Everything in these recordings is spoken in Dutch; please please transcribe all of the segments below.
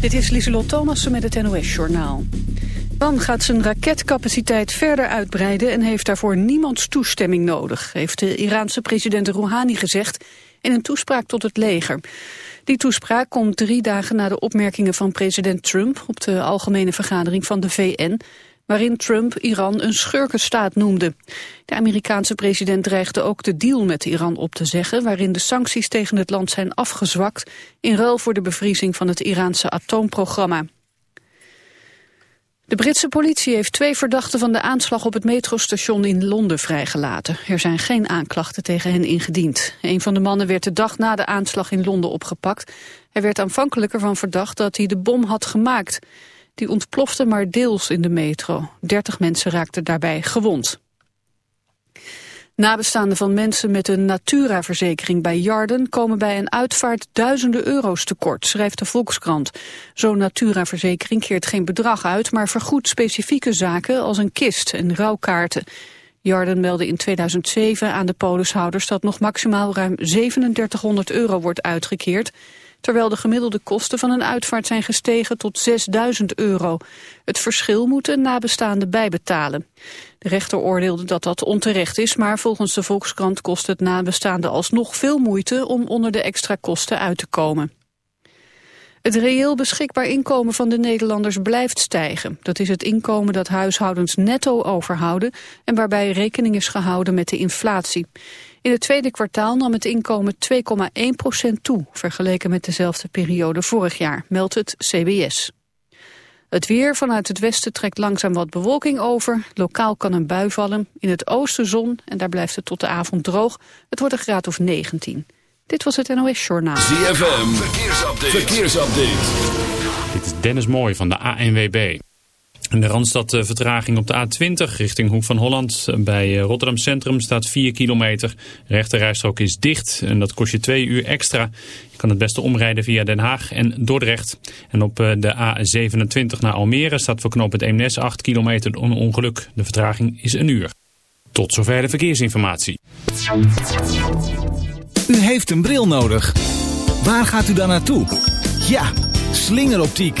Dit is Lieselot Thomassen met het NOS-journaal. Iran gaat zijn raketcapaciteit verder uitbreiden... en heeft daarvoor niemands toestemming nodig... heeft de Iraanse president Rouhani gezegd in een toespraak tot het leger. Die toespraak komt drie dagen na de opmerkingen van president Trump... op de algemene vergadering van de VN waarin Trump Iran een schurkenstaat noemde. De Amerikaanse president dreigde ook de deal met Iran op te zeggen... waarin de sancties tegen het land zijn afgezwakt... in ruil voor de bevriezing van het Iraanse atoomprogramma. De Britse politie heeft twee verdachten van de aanslag op het metrostation in Londen vrijgelaten. Er zijn geen aanklachten tegen hen ingediend. Een van de mannen werd de dag na de aanslag in Londen opgepakt. Hij werd aanvankelijk ervan verdacht dat hij de bom had gemaakt. Die ontplofte maar deels in de metro. 30 mensen raakten daarbij gewond. Nabestaanden van mensen met een Natura-verzekering bij Jarden komen bij een uitvaart duizenden euro's tekort, schrijft de Volkskrant. Zo'n Natura-verzekering keert geen bedrag uit, maar vergoedt specifieke zaken als een kist en rouwkaarten. Jarden meldde in 2007 aan de polishouders dat nog maximaal ruim 3700 euro wordt uitgekeerd terwijl de gemiddelde kosten van een uitvaart zijn gestegen tot 6000 euro. Het verschil moeten nabestaanden bijbetalen. De rechter oordeelde dat dat onterecht is, maar volgens de Volkskrant kost het nabestaanden alsnog veel moeite om onder de extra kosten uit te komen. Het reëel beschikbaar inkomen van de Nederlanders blijft stijgen. Dat is het inkomen dat huishoudens netto overhouden en waarbij rekening is gehouden met de inflatie. In het tweede kwartaal nam het inkomen 2,1% toe, vergeleken met dezelfde periode vorig jaar, meldt het CBS. Het weer vanuit het westen trekt langzaam wat bewolking over. Lokaal kan een bui vallen. In het oosten zon en daar blijft het tot de avond droog. Het wordt een graad of 19. Dit was het NOS Journaal. ZFM, verkeersupdate. verkeersupdate. Dit is Dennis Mooij van de ANWB. In de Randstad vertraging op de A20 richting Hoek van Holland. Bij eh, Rotterdam Centrum staat 4 kilometer. De rechterrijstrook is dicht en dat kost je 2 uur extra. Je kan het beste omrijden via Den Haag en Dordrecht. En op eh, de A27 naar Almere staat voor knoop het Eemnes 8 kilometer een ongeluk. De vertraging is een uur. Tot zover de verkeersinformatie. U heeft een bril nodig. Waar gaat u dan naartoe? Ja, slingeroptiek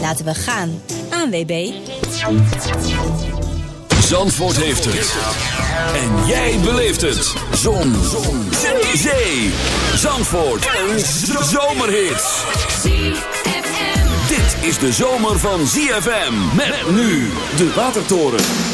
Laten we gaan. ANWB. Zandvoort heeft het. En jij beleeft het. Zon. Zon. Zee. Zandvoort. Een zomerhit. Dit is de zomer van ZFM. Met nu de Watertoren.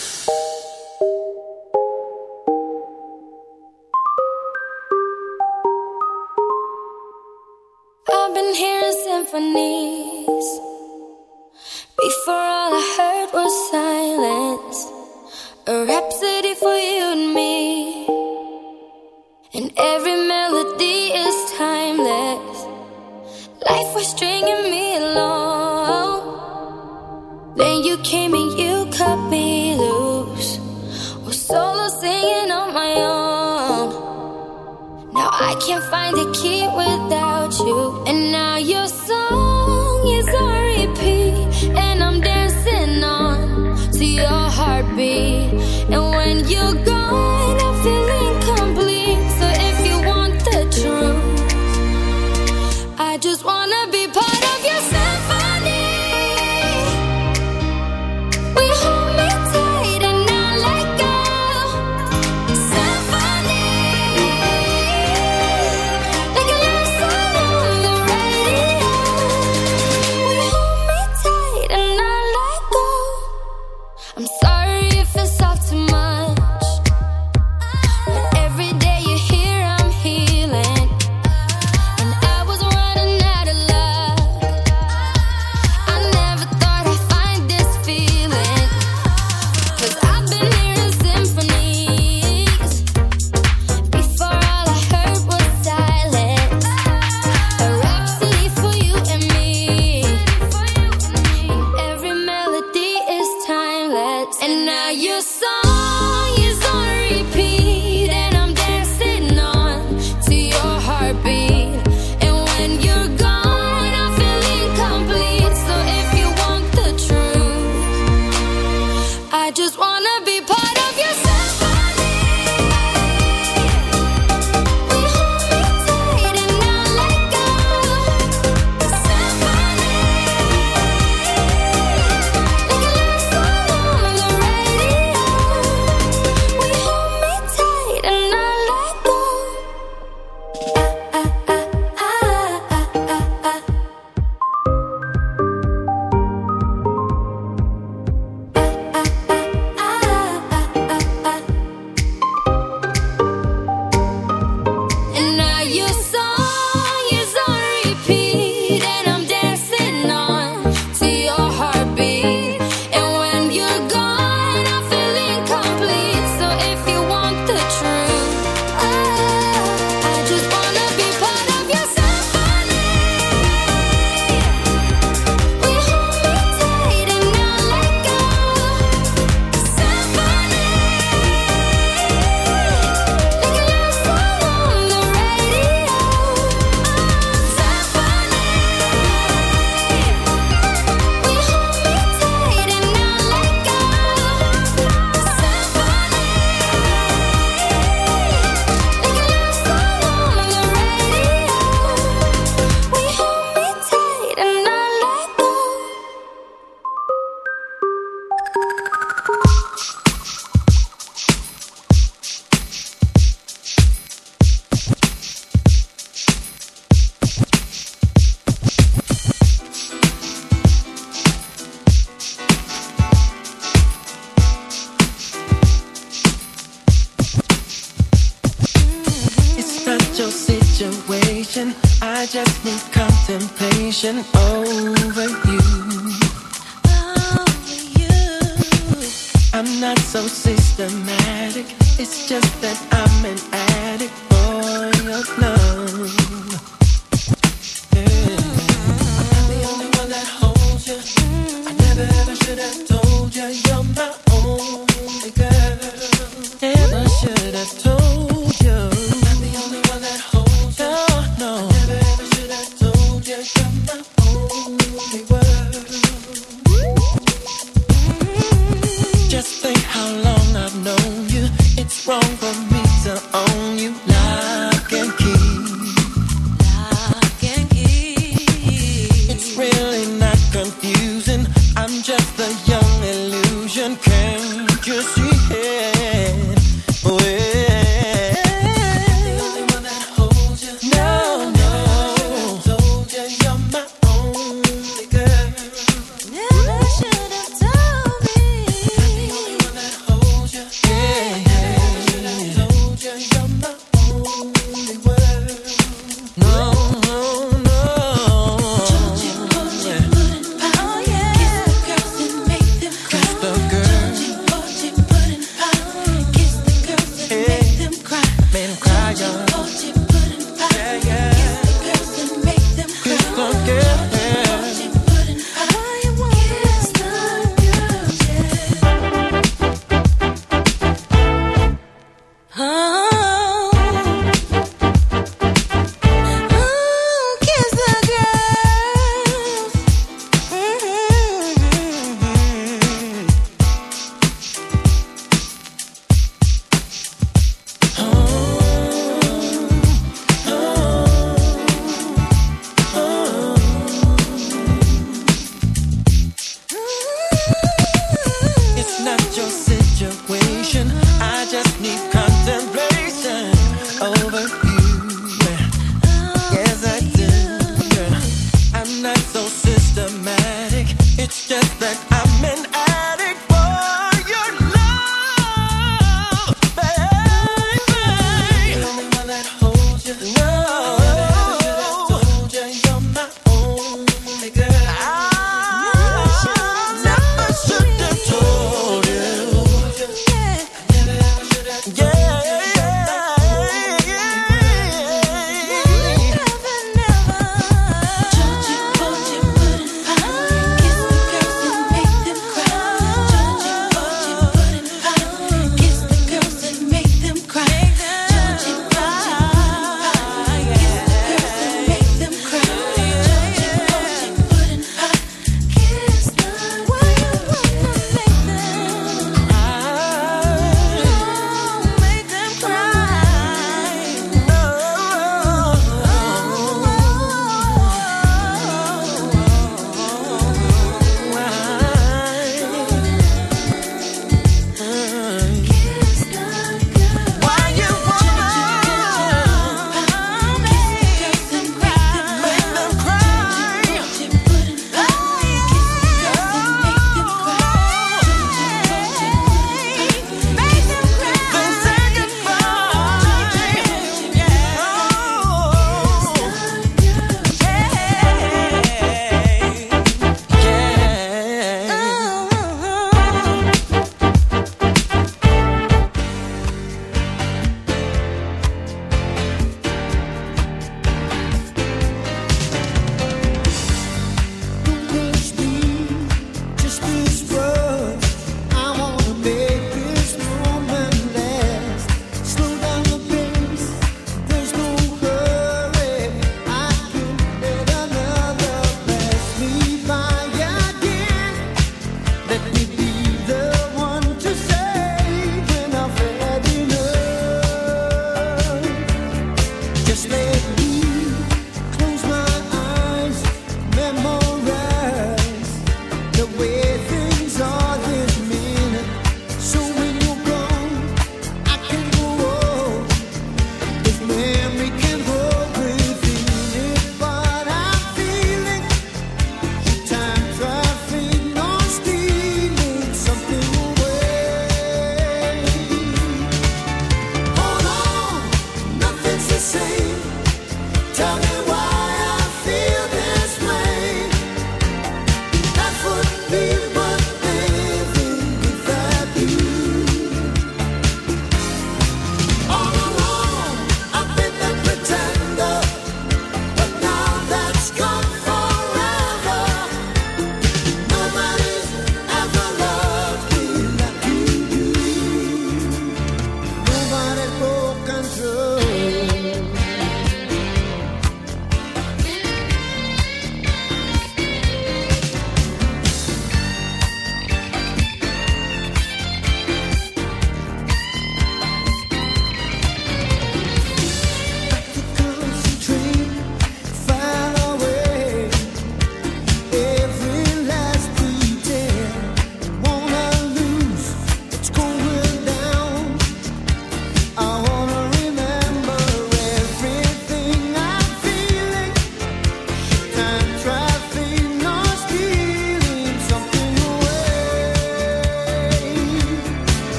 can't find a key without you, and now you.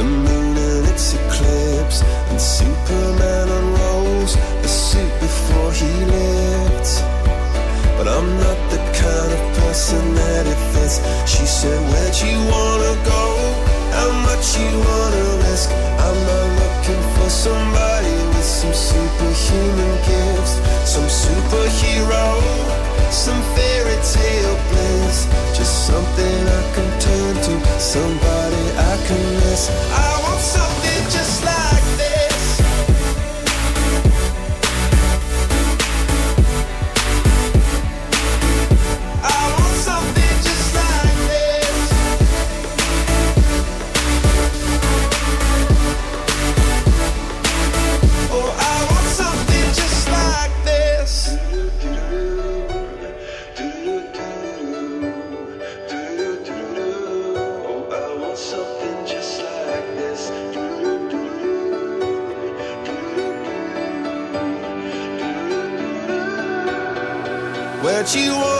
the moon. That you want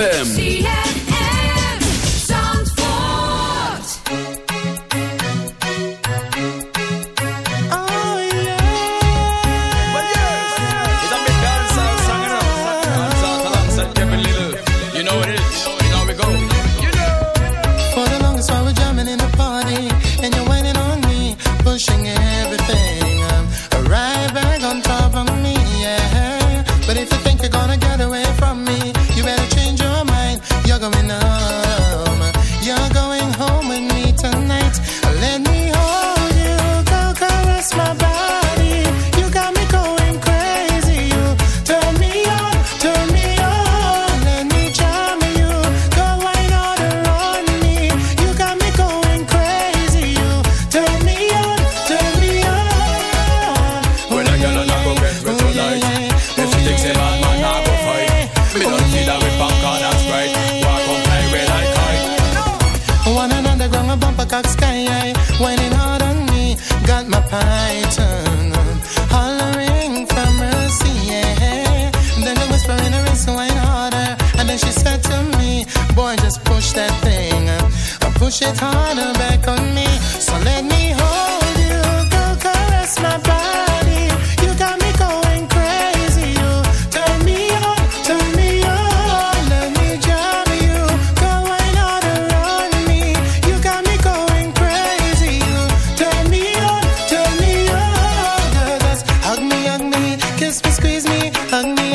ZFM. 爱你。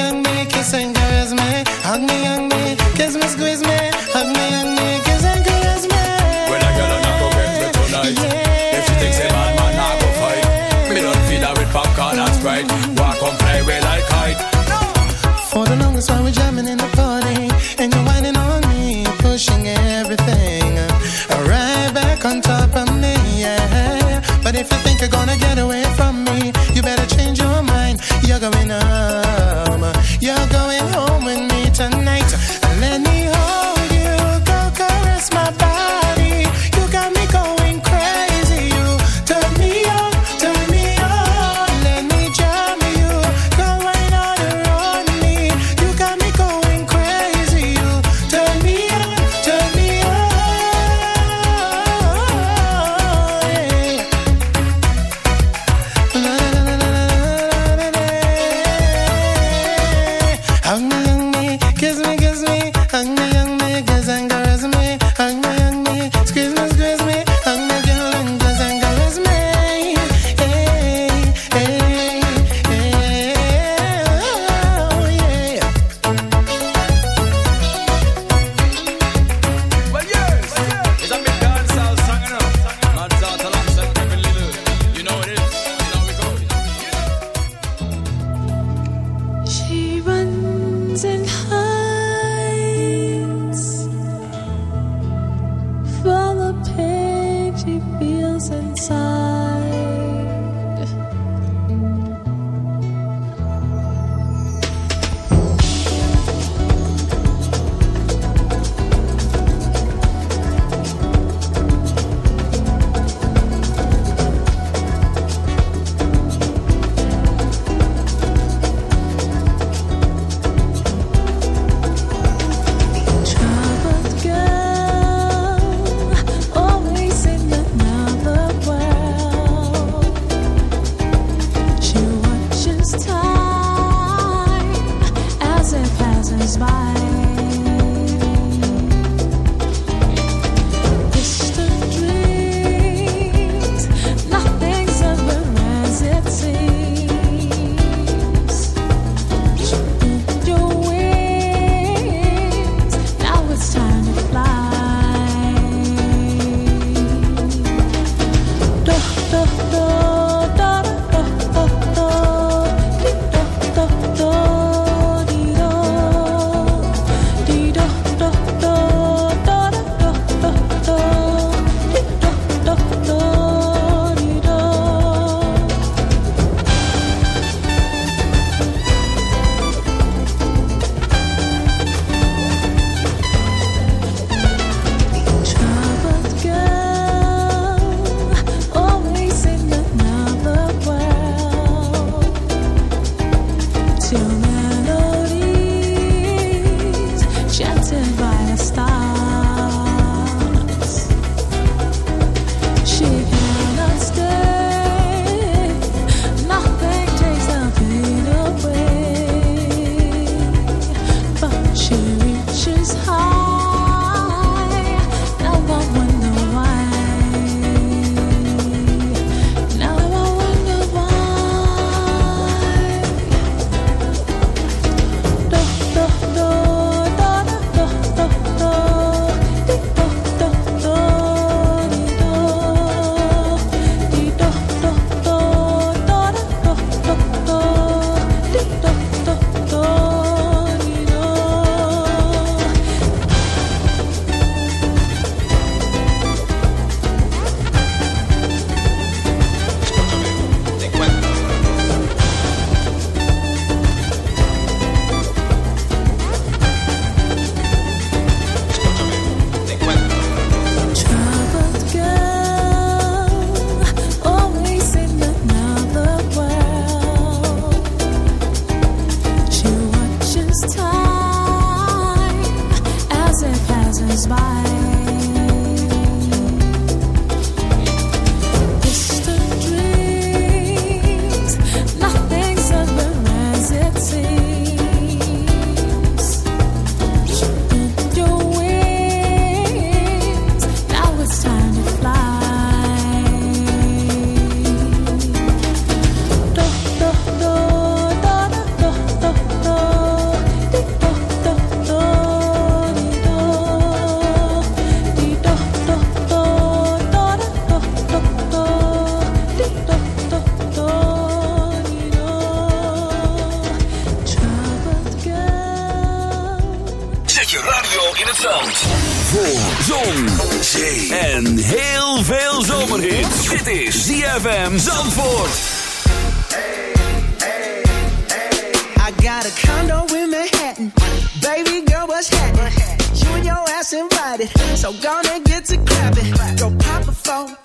Oh.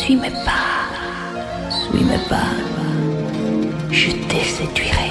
Suis-moi pas, suis-moi pas, je te séduirai.